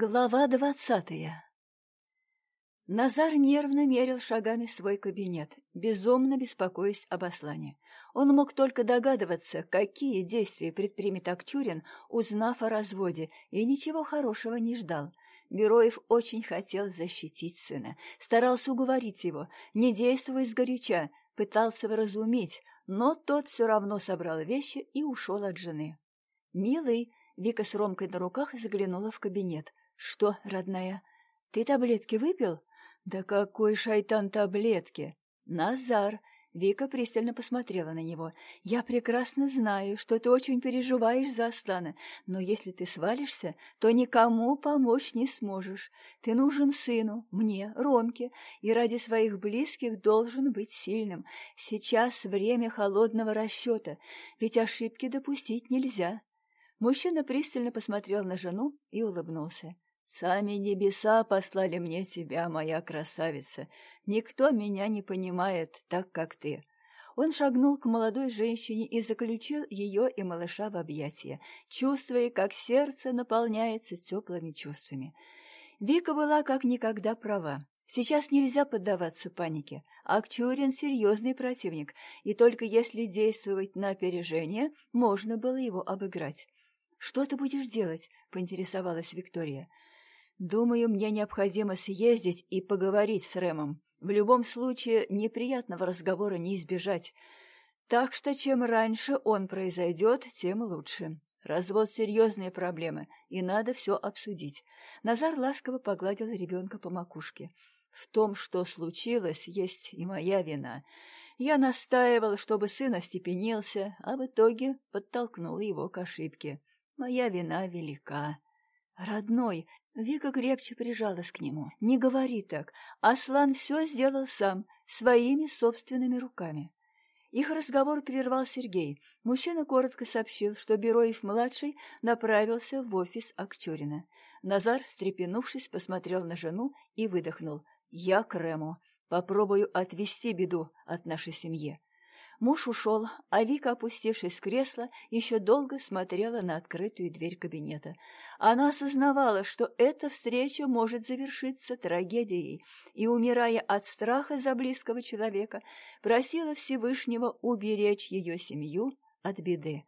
Глава двадцатая Назар нервно мерил шагами свой кабинет, безумно беспокоясь об Аслане. Он мог только догадываться, какие действия предпримет Акчурин, узнав о разводе, и ничего хорошего не ждал. Бероев очень хотел защитить сына, старался уговорить его, не действуя сгоряча, пытался вразумить, но тот все равно собрал вещи и ушел от жены. «Милый», Вика с Ромкой на руках заглянула в кабинет. «Что, родная, ты таблетки выпил?» «Да какой шайтан таблетки!» «Назар!» Вика пристально посмотрела на него. «Я прекрасно знаю, что ты очень переживаешь за Аслана, но если ты свалишься, то никому помочь не сможешь. Ты нужен сыну, мне, Ромке, и ради своих близких должен быть сильным. Сейчас время холодного расчета, ведь ошибки допустить нельзя». Мужчина пристально посмотрел на жену и улыбнулся. «Сами небеса послали мне тебя, моя красавица. Никто меня не понимает так, как ты». Он шагнул к молодой женщине и заключил ее и малыша в объятия, чувствуя, как сердце наполняется теплыми чувствами. Вика была как никогда права. Сейчас нельзя поддаваться панике. Акчурин — серьезный противник, и только если действовать на опережение, можно было его обыграть. «Что ты будешь делать?» — поинтересовалась Виктория. «Думаю, мне необходимо съездить и поговорить с Рэмом. В любом случае, неприятного разговора не избежать. Так что чем раньше он произойдет, тем лучше. Развод — серьезные проблемы, и надо все обсудить». Назар ласково погладил ребенка по макушке. «В том, что случилось, есть и моя вина». Я настаивал, чтобы сын остепенился, а в итоге подтолкнул его к ошибке. Моя вина велика. Родной, Вика крепче прижалась к нему. Не говори так. Аслан все сделал сам, своими собственными руками. Их разговор прервал Сергей. Мужчина коротко сообщил, что Бероев-младший направился в офис Акчурина. Назар, встрепенувшись, посмотрел на жену и выдохнул. «Я к Рему. Попробую отвести беду от нашей семьи. Муж ушел, а Вика, опустившись в кресло, еще долго смотрела на открытую дверь кабинета. Она осознавала, что эта встреча может завершиться трагедией, и, умирая от страха за близкого человека, просила Всевышнего уберечь ее семью от беды.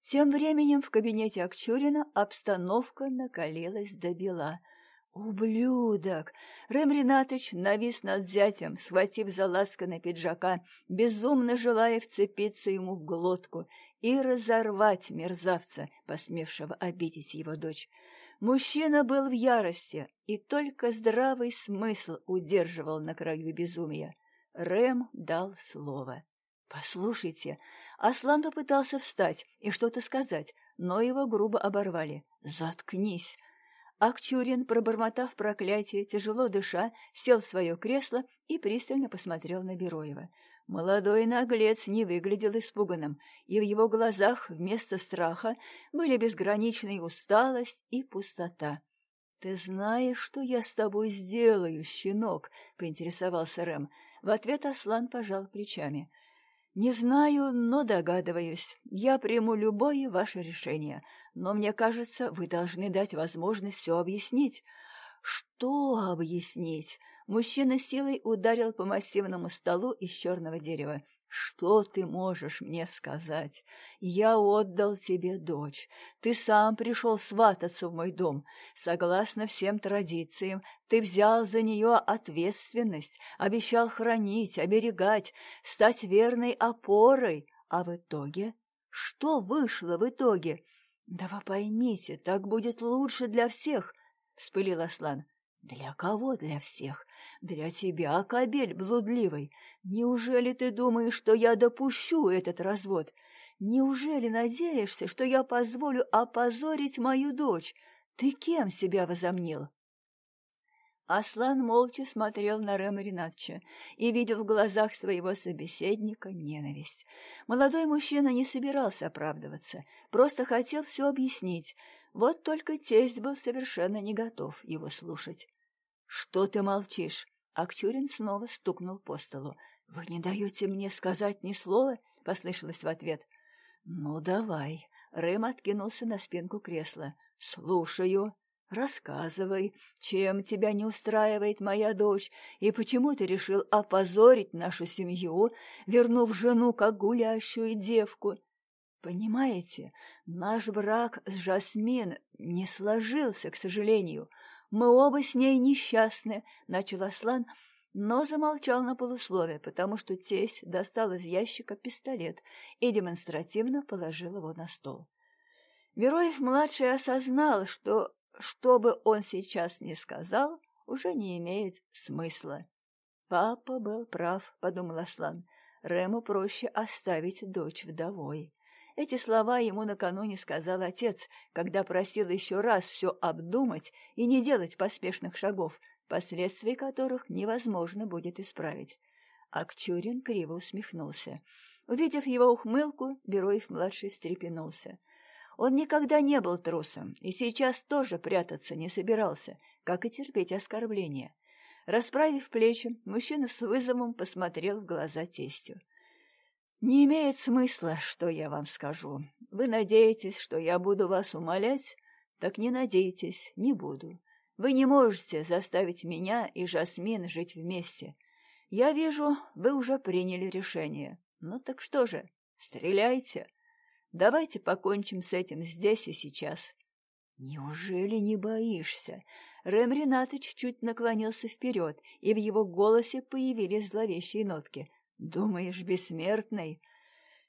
Тем временем в кабинете Акчурина обстановка накалилась до бела – «Ублюдок!» Рэм Ринатыч навис над зятем, схватив за ласканный пиджака, безумно желая вцепиться ему в глотку и разорвать мерзавца, посмевшего обидеть его дочь. Мужчина был в ярости, и только здравый смысл удерживал на краю безумия. Рэм дал слово. «Послушайте!» Аслан попытался встать и что-то сказать, но его грубо оборвали. «Заткнись!» Акчурин, пробормотав проклятие, тяжело дыша, сел в свое кресло и пристально посмотрел на Бероева. Молодой наглец не выглядел испуганным, и в его глазах вместо страха были безграничная усталость и пустота. «Ты знаешь, что я с тобой сделаю, щенок?» — поинтересовался Рэм. В ответ Аслан пожал плечами — «Не знаю, но догадываюсь. Я приму любое ваше решение, но мне кажется, вы должны дать возможность все объяснить». «Что объяснить?» Мужчина силой ударил по массивному столу из черного дерева. «Что ты можешь мне сказать? Я отдал тебе дочь. Ты сам пришел свататься в мой дом. Согласно всем традициям, ты взял за нее ответственность, обещал хранить, оберегать, стать верной опорой. А в итоге? Что вышло в итоге? Да вы поймите, так будет лучше для всех!» — вспылил Аслан. «Для кого для всех? Для тебя, кобель блудливый. Неужели ты думаешь, что я допущу этот развод? Неужели надеешься, что я позволю опозорить мою дочь? Ты кем себя возомнил?» Аслан молча смотрел на Рема Ринатча и видел в глазах своего собеседника ненависть. Молодой мужчина не собирался оправдываться, просто хотел все объяснить. Вот только тесть был совершенно не готов его слушать. «Что ты молчишь?» Акчурин снова стукнул по столу. «Вы не даете мне сказать ни слова?» — послышалось в ответ. «Ну, давай». Рэм откинулся на спинку кресла. «Слушаю». Рассказывай, чем тебя не устраивает моя дочь, и почему ты решил опозорить нашу семью, вернув жену как гулящую девку. Понимаете, наш брак с Жасмин не сложился, к сожалению. Мы оба с ней несчастны, — начал Аслан, но замолчал на полусловие, потому что тесть достал из ящика пистолет и демонстративно положил его на стол. Вероев-младший осознал, что, что бы он сейчас ни сказал, уже не имеет смысла. «Папа был прав», — подумал Аслан. «Рему проще оставить дочь вдовой». Эти слова ему накануне сказал отец, когда просил еще раз все обдумать и не делать поспешных шагов, последствий которых невозможно будет исправить. Акчурин криво усмехнулся. Увидев его ухмылку, Бероев-младший встрепенулся. Он никогда не был трусом и сейчас тоже прятаться не собирался, как и терпеть оскорбления. Расправив плечи, мужчина с вызовом посмотрел в глаза тестю. «Не имеет смысла, что я вам скажу. Вы надеетесь, что я буду вас умолять? Так не надейтесь, не буду. Вы не можете заставить меня и Жасмин жить вместе. Я вижу, вы уже приняли решение. Ну так что же, стреляйте. Давайте покончим с этим здесь и сейчас». «Неужели не боишься?» Рэм Ренатыч чуть наклонился вперед, и в его голосе появились зловещие нотки. «Думаешь, бессмертный?»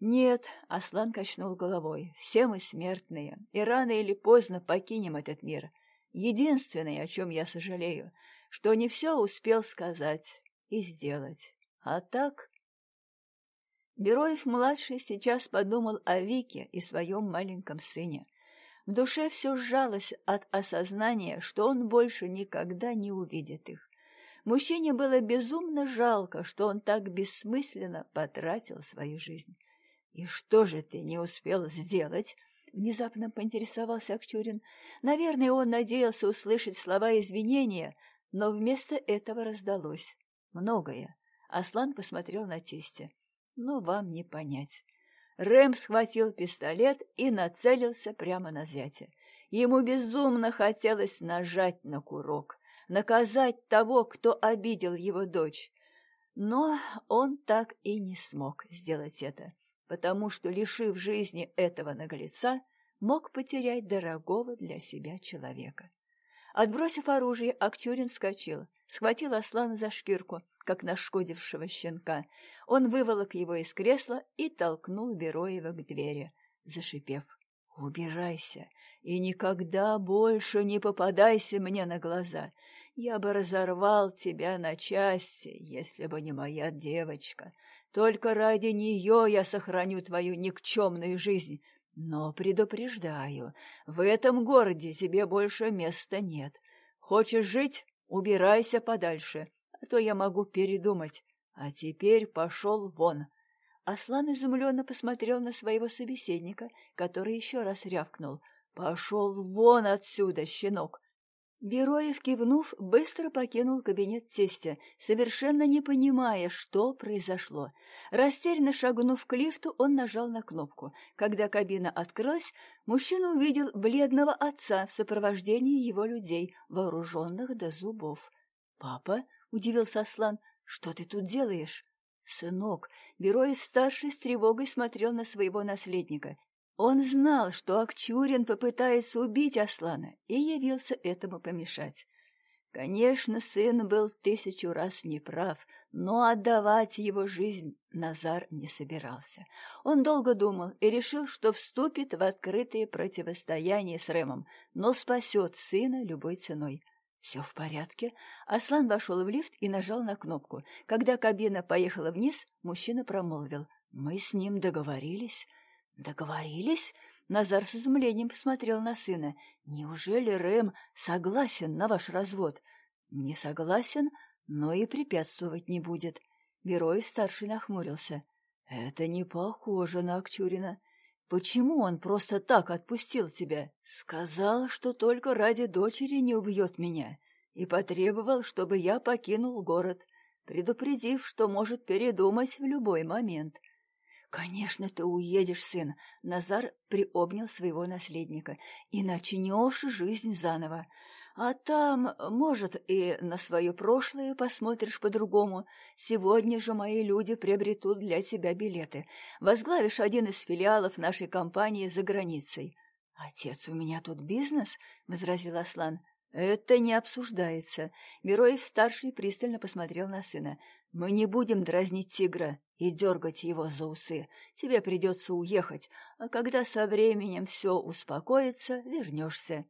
«Нет», — Аслан качнул головой, — «все мы смертные, и рано или поздно покинем этот мир. Единственное, о чем я сожалею, что не все успел сказать и сделать. А так...» Бероев-младший сейчас подумал о Вике и своем маленьком сыне. В душе все сжалось от осознания, что он больше никогда не увидит их. Мужчине было безумно жалко, что он так бессмысленно потратил свою жизнь. «И что же ты не успел сделать?» — внезапно поинтересовался Акчурин. Наверное, он надеялся услышать слова извинения, но вместо этого раздалось. Многое. Аслан посмотрел на тестя. «Но вам не понять». Рэм схватил пистолет и нацелился прямо на зятя. Ему безумно хотелось нажать на курок наказать того, кто обидел его дочь. Но он так и не смог сделать это, потому что, лишив жизни этого наглеца, мог потерять дорогого для себя человека. Отбросив оружие, Акчурин вскочил, схватил Аслана за шкирку, как нашкодившего щенка. Он выволок его из кресла и толкнул Бероева к двери, зашипев. «Убирайся и никогда больше не попадайся мне на глаза. Я бы разорвал тебя на части, если бы не моя девочка. Только ради нее я сохраню твою никчемную жизнь. Но предупреждаю, в этом городе тебе больше места нет. Хочешь жить — убирайся подальше, а то я могу передумать. А теперь пошел вон». Аслан изумленно посмотрел на своего собеседника, который еще раз рявкнул. «Пошел вон отсюда, щенок! Бероев, кивнув, быстро покинул кабинет тестя, совершенно не понимая, что произошло. Растерянно шагнув к лифту, он нажал на кнопку. Когда кабина открылась, мужчина увидел бледного отца в сопровождении его людей, вооруженных до зубов. «Папа?» — удивился Аслан. «Что ты тут делаешь?» «Сынок!» — Бероев-старший с тревогой смотрел на своего наследника. Он знал, что Акчурин попытается убить Аслана, и явился этому помешать. Конечно, сын был тысячу раз неправ, но отдавать его жизнь Назар не собирался. Он долго думал и решил, что вступит в открытое противостояние с Рэмом, но спасет сына любой ценой. Все в порядке. Аслан вошел в лифт и нажал на кнопку. Когда кабина поехала вниз, мужчина промолвил. «Мы с ним договорились». «Договорились?» Назар с изумлением посмотрел на сына. «Неужели Рэм согласен на ваш развод?» «Не согласен, но и препятствовать не будет». Герой старший нахмурился. «Это не похоже на Акчурина. Почему он просто так отпустил тебя? Сказал, что только ради дочери не убьет меня, и потребовал, чтобы я покинул город, предупредив, что может передумать в любой момент. «Конечно, ты уедешь, сын!» Назар приобнял своего наследника. «И начнешь жизнь заново. А там, может, и на свое прошлое посмотришь по-другому. Сегодня же мои люди приобретут для тебя билеты. Возглавишь один из филиалов нашей компании за границей». «Отец, у меня тут бизнес?» — возразил Аслан. «Это не обсуждается». Мироев-старший пристально посмотрел на сына. «Мы не будем дразнить тигра и дергать его за усы. Тебе придется уехать, а когда со временем все успокоится, вернешься».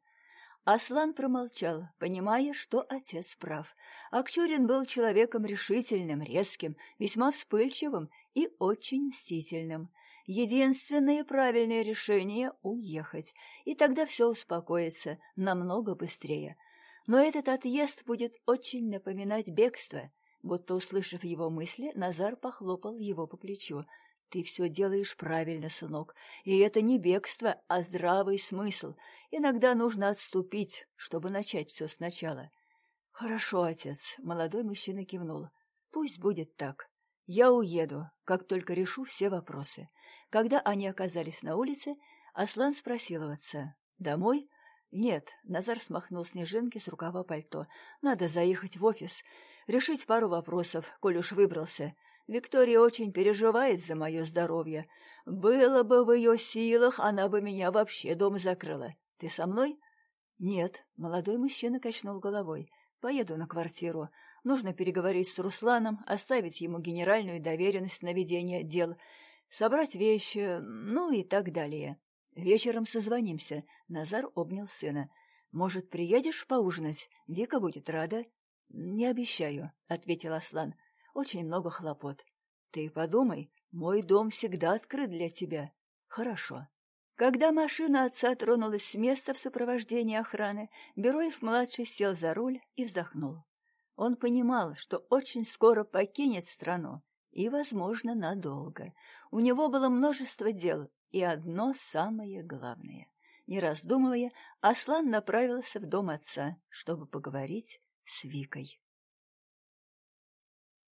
Аслан промолчал, понимая, что отец прав. Акчурин был человеком решительным, резким, весьма вспыльчивым и очень мстительным. Единственное правильное решение — уехать, и тогда все успокоится намного быстрее. Но этот отъезд будет очень напоминать бегство. Будто услышав его мысли, Назар похлопал его по плечу. «Ты все делаешь правильно, сынок, и это не бегство, а здравый смысл. Иногда нужно отступить, чтобы начать все сначала». «Хорошо, отец», — молодой мужчина кивнул. «Пусть будет так. Я уеду, как только решу все вопросы. Когда они оказались на улице, Аслан спросил у отца. «Домой?» «Нет», — Назар смахнул снежинки с рукава пальто. «Надо заехать в офис, решить пару вопросов, коль уж выбрался. Виктория очень переживает за мое здоровье. Было бы в ее силах, она бы меня вообще дома закрыла. Ты со мной?» «Нет», — молодой мужчина качнул головой. «Поеду на квартиру. Нужно переговорить с Русланом, оставить ему генеральную доверенность на ведение дел, собрать вещи, ну и так далее. Вечером созвонимся. Назар обнял сына. Может, приедешь поужинать? Вика будет рада. Не обещаю, ответил Аслан. Очень много хлопот. Ты подумай, мой дом всегда открыт для тебя. Хорошо. Когда машина отца тронулась с места в сопровождении охраны, Бероев-младший сел за руль и вздохнул. Он понимал, что очень скоро покинет страну, и, возможно, надолго. У него было множество дел, и одно самое главное. Не раздумывая, Аслан направился в дом отца, чтобы поговорить с Викой.